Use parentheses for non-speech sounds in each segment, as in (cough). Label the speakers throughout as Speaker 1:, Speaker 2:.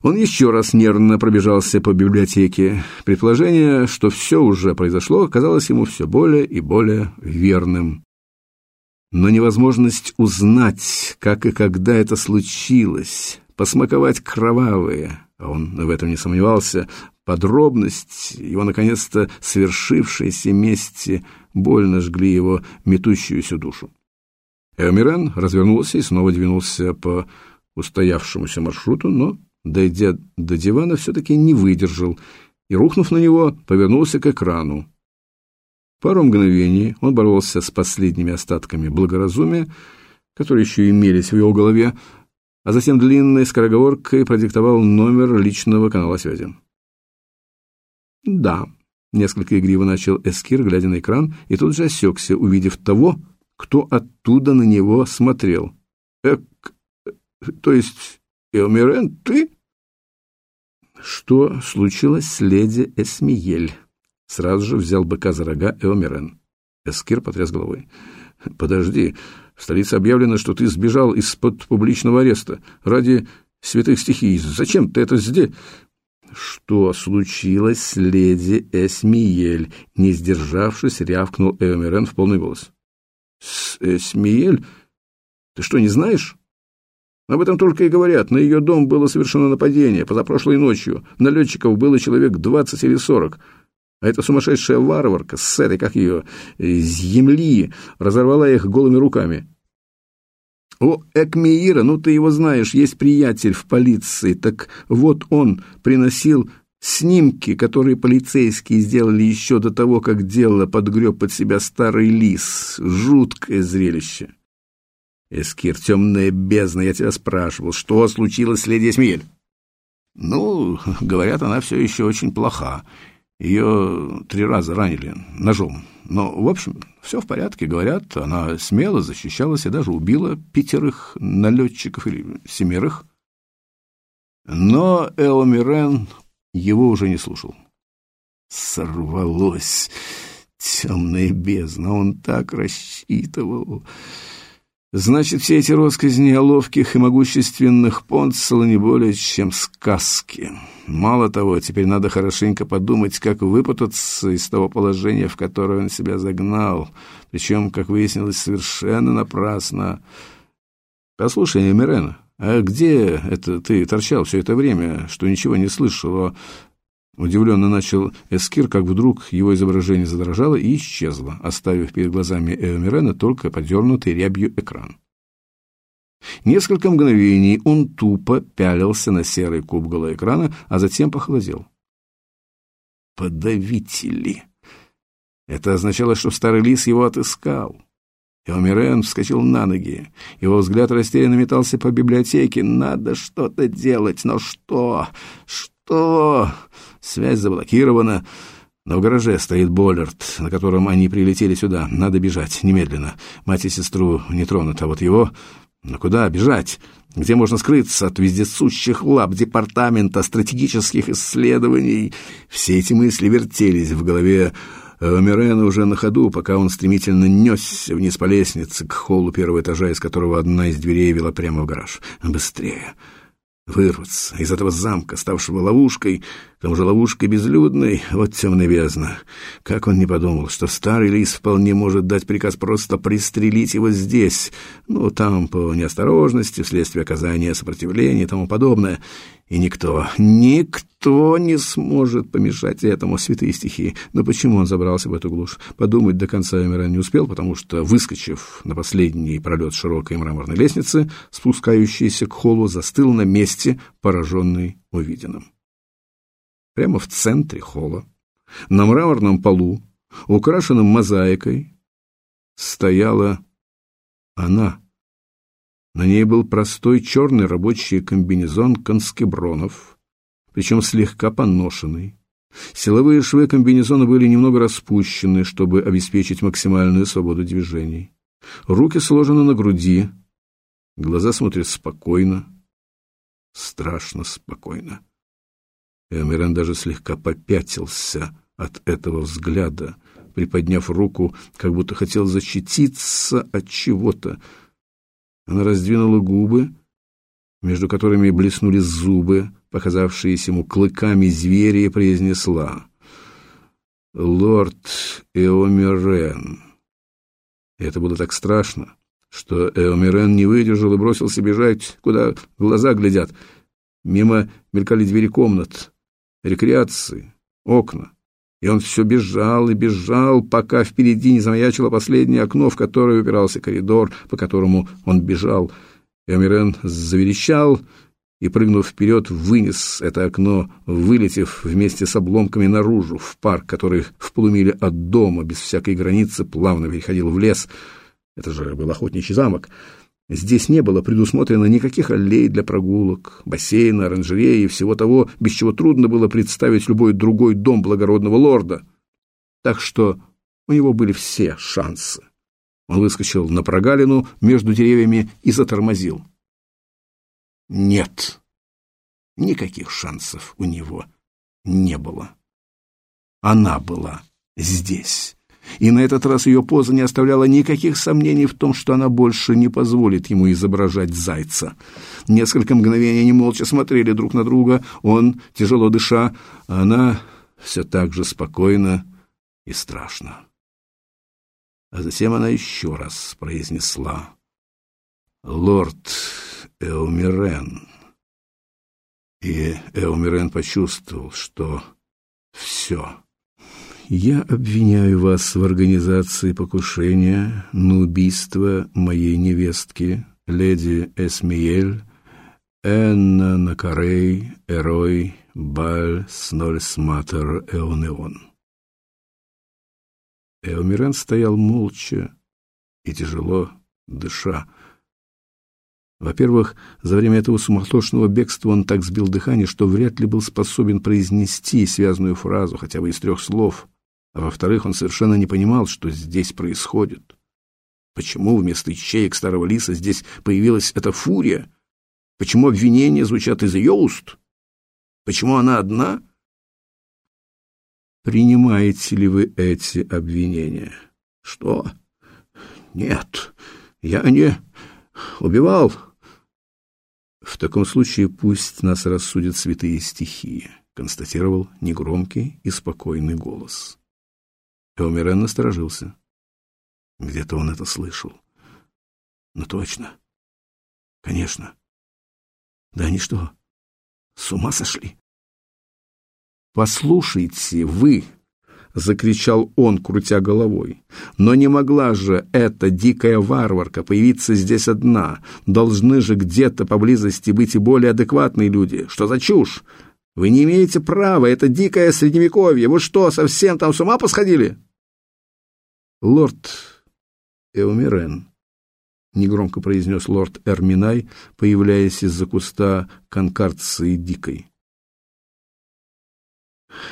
Speaker 1: Он еще раз нервно пробежался по библиотеке. Предположение, что все уже произошло, казалось ему все более и более верным. Но невозможность узнать, как и когда это случилось, посмаковать кровавые, а он в этом не сомневался, подробность его наконец-то свершившейся мести больно жгли его метущуюся душу. Эмиран развернулся и снова двинулся по устоявшемуся маршруту, но дойдя до дивана, все-таки не выдержал и, рухнув на него, повернулся к экрану. Пару мгновений он боролся с последними остатками благоразумия, которые еще имелись в его голове, а затем длинной скороговоркой продиктовал номер личного канала связи. «Да», — несколько игриво начал Эскир, глядя на экран, и тут же осекся, увидев того, кто оттуда на него смотрел. «Эк, то есть, Элмирен, ты?» Что случилось с леди Эсмиель? Сразу же взял быка за рога Эомирен. Эскир потряс головой. Подожди, в столице объявлено, что ты сбежал из-под публичного ареста. Ради святых стихий. Зачем ты это сделал? Что случилось с леди Эсмиель? Не сдержавшись, рявкнул Эомирен в полный голос. С Эсмиель? Ты что, не знаешь? Об этом только и говорят. На ее дом было совершено нападение позапрошлой ночью. Налетчиков было человек двадцать или сорок. А эта сумасшедшая варварка с этой, как ее, из земли, разорвала их голыми руками. О, Экмеира, ну ты его знаешь, есть приятель в полиции. Так вот он приносил снимки, которые полицейские сделали еще до того, как дело подгреб под себя старый лис. Жуткое зрелище. Эскир, темная бездна, я тебя спрашивал, что случилось с леди Эсмиель? Ну, говорят, она все еще очень плоха. Ее три раза ранили ножом. Но, в общем, все в порядке, говорят. Она смело защищалась и даже убила пятерых налетчиков или семерых. Но Эломирен его уже не слушал. Сорвалось темная бездна, он так рассчитывал... Значит, все эти россказни о ловких и могущественных Понцела не более чем сказки. Мало того, теперь надо хорошенько подумать, как выпутаться из того положения, в которое он себя загнал, причем, как выяснилось, совершенно напрасно. Послушай, Мирена, а где это ты торчал все это время, что ничего не слышал о Удивленно начал Эскир, как вдруг его изображение задрожало и исчезло, оставив перед глазами Эомирена только подернутый рябью экран. Несколько мгновений он тупо пялился на серый куб голоэкрана, а затем похолодел. «Подавители!» Это означало, что старый лис его отыскал. Эомирен вскочил на ноги. Его взгляд растерянно метался по библиотеке. «Надо что-то делать, но что? Что?» Связь заблокирована. Но в гараже стоит Боллард, на котором они прилетели сюда. Надо бежать, немедленно. Мать и сестру не тронут, а вот его... Но куда бежать? Где можно скрыться от вездесущих лап Департамента стратегических исследований? Все эти мысли вертелись в голове Мирена уже на ходу, пока он стремительно несся вниз по лестнице к холлу первого этажа, из которого одна из дверей вела прямо в гараж. Быстрее! вырваться из этого замка, ставшего ловушкой, тому же ловушкой безлюдной, вот темная бездна. Как он не подумал, что старый лис вполне может дать приказ просто пристрелить его здесь, ну, там по неосторожности, вследствие оказания сопротивления и тому подобное. И никто, никто не сможет помешать этому святые стихии. Но почему он забрался в эту глушь? Подумать до конца Эмиран не успел, потому что, выскочив на последний пролет широкой мраморной лестницы, спускающийся к холлу, застыл на месте, пораженный увиденным. Прямо в центре холла, на мраморном полу, украшенном мозаикой, стояла она — на ней был простой черный рабочий комбинезон конскебронов, причем слегка поношенный. Силовые швы комбинезона были немного распущены, чтобы обеспечить максимальную свободу движений. Руки сложены на груди, глаза смотрят спокойно, страшно спокойно. Эмирен даже слегка попятился от этого взгляда, приподняв руку, как будто хотел защититься от чего-то, она раздвинула губы, между которыми блеснули зубы, показавшиеся ему клыками зверя, и произнесла «Лорд Эомирен». Это было так страшно, что Эомирен не выдержал и бросился бежать, куда глаза глядят. Мимо мелькали двери комнат, рекреации, окна. И он все бежал и бежал, пока впереди не замаячило последнее окно, в которое упирался коридор, по которому он бежал. Эмирен заверещал и, прыгнув вперед, вынес это окно, вылетев вместе с обломками наружу, в парк, который в полумиле от дома, без всякой границы, плавно переходил в лес. Это же был охотничий замок. Здесь не было предусмотрено никаких аллей для прогулок, бассейна, оранжереи и всего того, без чего трудно было представить любой другой дом благородного лорда. Так что у него были все шансы. Он выскочил на прогалину между деревьями и затормозил. Нет, никаких шансов у него не было. Она была здесь и на этот раз ее поза не оставляла никаких сомнений в том, что она больше не позволит ему изображать зайца. Несколько мгновений они молча смотрели друг на друга, он, тяжело дыша, а она все так же спокойно и страшно. А затем она еще раз произнесла «Лорд Эумирен». И Эумирен почувствовал, что все я обвиняю вас в организации покушения на убийство моей невестки, леди Эсмиель, Энна Накарей, Эрой, Баль, Снольсматер, Эонеон. Эомирен стоял молча и тяжело дыша. Во-первых, за время этого суматошного бегства он так сбил дыхание, что вряд ли был способен произнести связную фразу, хотя бы из трех слов — а во-вторых, он совершенно не понимал, что здесь происходит. Почему вместо ищеек старого лиса здесь появилась эта фурия? Почему обвинения звучат из ее уст? Почему она одна? Принимаете ли вы эти обвинения? Что? Нет, я не убивал. В таком случае пусть нас рассудят святые стихии, констатировал негромкий и спокойный голос. Эумирен насторожился. Где-то он это слышал. Ну точно. Конечно. Да они что, с ума сошли? «Послушайте, вы!» — закричал он, крутя головой. «Но не могла же эта дикая варварка появиться здесь одна. Должны же где-то поблизости быть и более адекватные люди. Что за чушь? Вы не имеете права, это дикое средневековье. Вы что, совсем там с ума посходили?» «Лорд Эумирен», — негромко произнес лорд Эрминай, появляясь из-за куста конкарции дикой.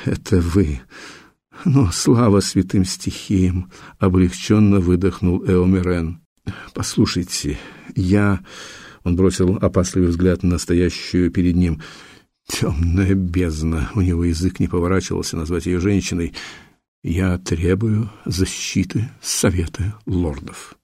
Speaker 1: «Это вы. Но слава святым стихиям!» — облегченно выдохнул Эомирен. «Послушайте, я...» — он бросил опасливый взгляд на настоящую перед ним. «Темная бездна!» — у него язык не поворачивался назвать ее женщиной — я требую защиты совета лордов.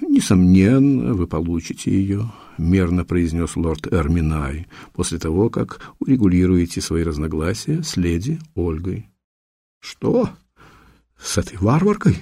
Speaker 1: Несомненно, вы получите ее, мерно произнес лорд Эрминай, после того, как урегулируете свои разногласия с леди Ольгой. Что? С этой варваркой?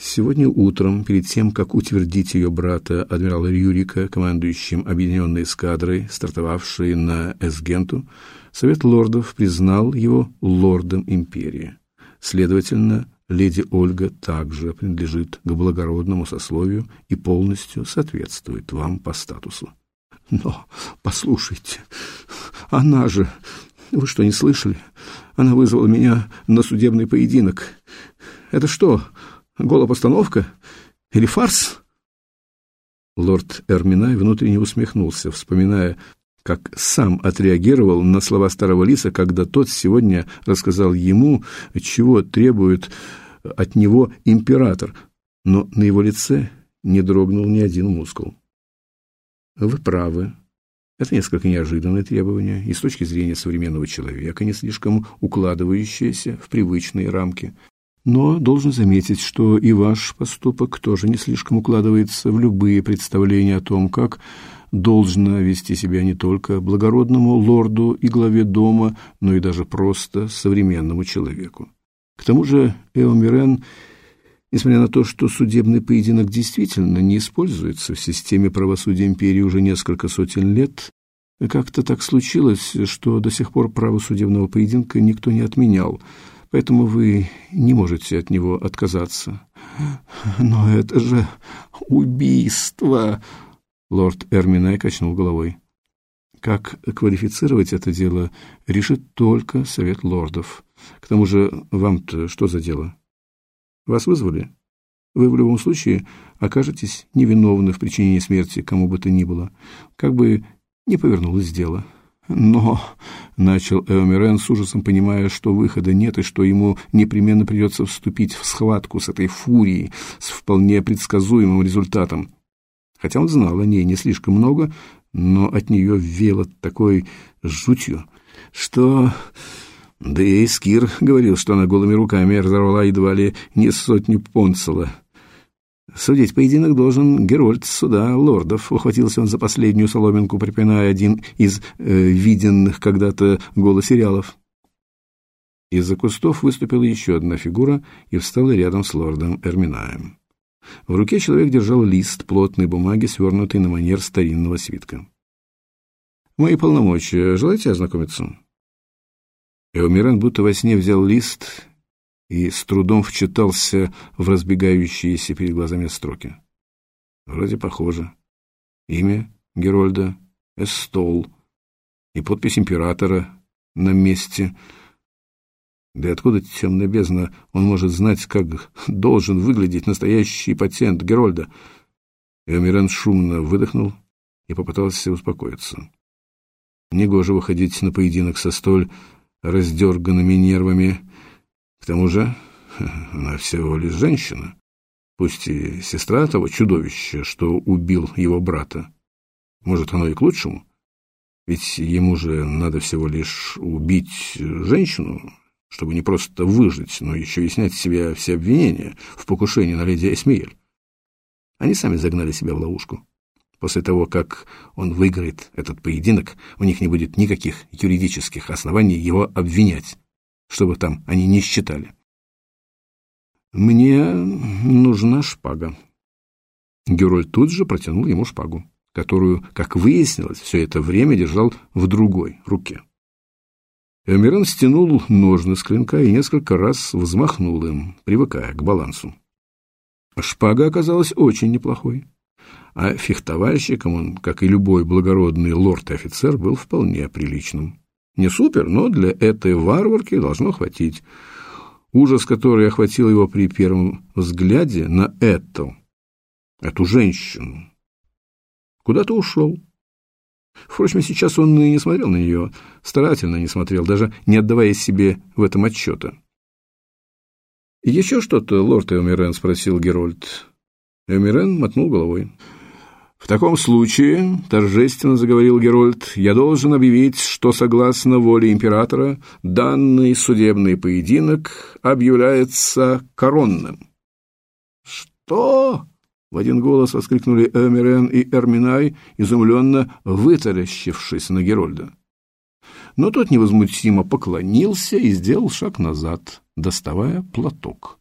Speaker 1: Сегодня утром, перед тем, как утвердить ее брата, адмирала Рюрика, командующим объединенной эскадрой, стартовавшей на Эсгенту, Совет лордов признал его лордом империи. Следовательно, леди Ольга также принадлежит к благородному сословию и полностью соответствует вам по статусу. Но, послушайте, она же... Вы что, не слышали? Она вызвала меня на судебный поединок. Это что, голопостановка или фарс?» Лорд Эрминай внутренне усмехнулся, вспоминая как сам отреагировал на слова старого лиса, когда тот сегодня рассказал ему, чего требует от него император, но на его лице не дрогнул ни один мускул. Вы правы. Это несколько неожиданное требование и с точки зрения современного человека, не слишком укладывающееся в привычные рамки. Но должен заметить, что и ваш поступок тоже не слишком укладывается в любые представления о том, как должно вести себя не только благородному лорду и главе дома, но и даже просто современному человеку. К тому же Эомирен, несмотря на то, что судебный поединок действительно не используется в системе правосудия империи уже несколько сотен лет, как-то так случилось, что до сих пор право судебного поединка никто не отменял, поэтому вы не можете от него отказаться. Но это же убийство, лорд Эрминай качнул головой. Как квалифицировать это дело, решит только совет лордов. К тому же, вам-то что за дело? Вас вызвали? Вы в любом случае окажетесь невиновны в причинении смерти кому бы то ни было. Как бы не повернулось дело. Но, — начал Эомирен с ужасом, понимая, что выхода нет и что ему непременно придется вступить в схватку с этой фурией, с вполне предсказуемым результатом. Хотя он знал о ней не слишком много, но от нее вело такой жутью, что... Да и Скир говорил, что она голыми руками разорвала едва ли не сотню понцела. Судить поединок должен Герольд суда лордов. Ухватился он за последнюю соломинку, припиная один из э, виденных когда-то голосериалов. Из-за кустов выступила еще одна фигура и встала рядом с лордом Эрминаем. В руке человек держал лист плотной бумаги, свернутый на манер старинного свитка. «Мои полномочия. Желаете ознакомиться?» Эумиран будто во сне взял лист и с трудом вчитался в разбегающиеся перед глазами строки. Вроде похоже. Имя Герольда Эстол и подпись императора на месте. Да и откуда темная бездна он может знать, как должен выглядеть настоящий патент Герольда? Эомирен шумно выдохнул и попытался успокоиться. Негоже выходить на поединок со столь раздерганными нервами, к тому же она всего лишь женщина, пусть и сестра того чудовища, что убил его брата. Может, оно и к лучшему? Ведь ему же надо всего лишь убить женщину, чтобы не просто выжить, но еще и снять с себя все обвинения в покушении на леди Эсмиэль. Они сами загнали себя в ловушку. После того, как он выиграет этот поединок, у них не будет никаких юридических оснований его обвинять чтобы там они не считали. «Мне нужна шпага». Герой тут же протянул ему шпагу, которую, как выяснилось, все это время держал в другой руке. Эмиран стянул ножны с клинка и несколько раз взмахнул им, привыкая к балансу. Шпага оказалась очень неплохой, а фехтовальщиком он, как и любой благородный лорд и офицер, был вполне приличным. Не супер, но для этой варварки должно хватить. Ужас, который охватил его при первом взгляде на эту, эту женщину, куда-то ушел. Впрочем, сейчас он и не смотрел на нее, старательно не смотрел, даже не отдавая себе в этом отчета. «Еще что-то, лорд Эомирен?» — спросил Герольд. Эомирен мотнул головой. «В таком случае, — торжественно заговорил Герольд, — я должен объявить, что, согласно воле императора, данный судебный поединок объявляется коронным». «Что?» — в один голос воскликнули Эмирен и Эрминай, изумленно вытаращившись на Герольда. Но тот невозмутимо поклонился и сделал шаг назад, доставая платок.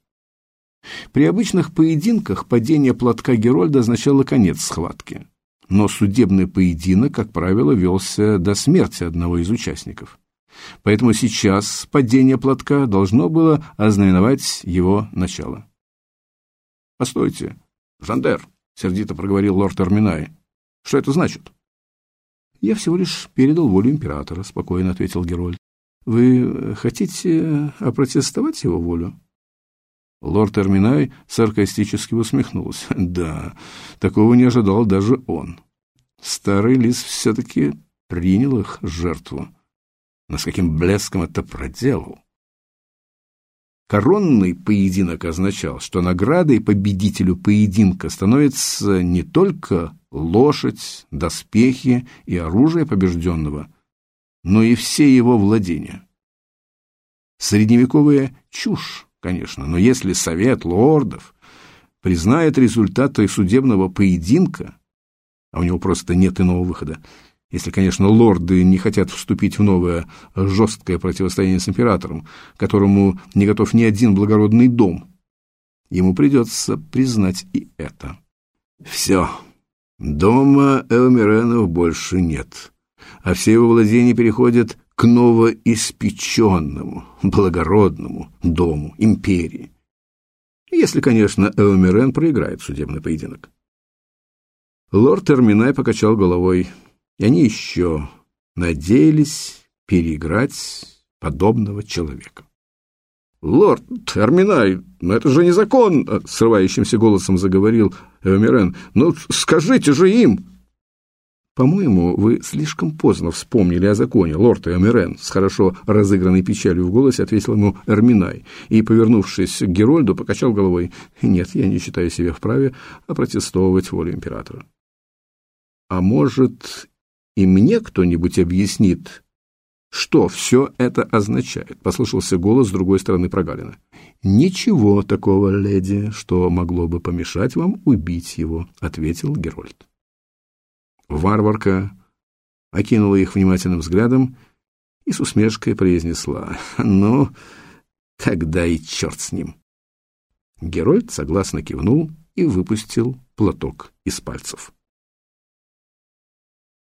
Speaker 1: При обычных поединках падение платка Герольда означало конец схватки. Но судебный поединок, как правило, велся до смерти одного из участников. Поэтому сейчас падение платка должно было ознаменовать его начало. «Постойте, Жандер», — сердито проговорил лорд Арминай. «Что это значит?» «Я всего лишь передал волю императора», — спокойно ответил Герольд. «Вы хотите опротестовать его волю?» Лорд Эрминай саркастически усмехнулся. (laughs) Да, такого не ожидал даже он. Старый лис все-таки принял их жертву. Но с каким блеском это проделал? Коронный поединок означал, что наградой победителю поединка становится не только лошадь, доспехи и оружие побежденного, но и все его владения. Средневековая чушь конечно, но если Совет лордов признает результаты судебного поединка, а у него просто нет иного выхода. Если, конечно, лорды не хотят вступить в новое жесткое противостояние с императором, которому не готов ни один благородный дом. Ему придется признать и это. Все. Дома Элмиренов больше нет, а все его владения переходят к новоиспеченному, благородному дому империи. Если, конечно, Элмирен проиграет судебный поединок. Лорд Терминай покачал головой, и они еще надеялись переиграть подобного человека. «Лорд Терминай, но это же незаконно!» — срывающимся голосом заговорил Эвмирен. «Ну, скажите же им!» «По-моему, вы слишком поздно вспомнили о законе, лорд Эмирен», с хорошо разыгранной печалью в голосе ответил ему Эрминай и, повернувшись к Герольду, покачал головой. «Нет, я не считаю себя вправе опротестовывать волю императора». «А может, и мне кто-нибудь объяснит, что все это означает?» — послышался голос с другой стороны прогалина. «Ничего такого, леди, что могло бы помешать вам убить его», — ответил Герольд. Варварка окинула их внимательным взглядом и с усмешкой произнесла «Ну, тогда и черт с ним». Герольд согласно кивнул и выпустил платок из пальцев.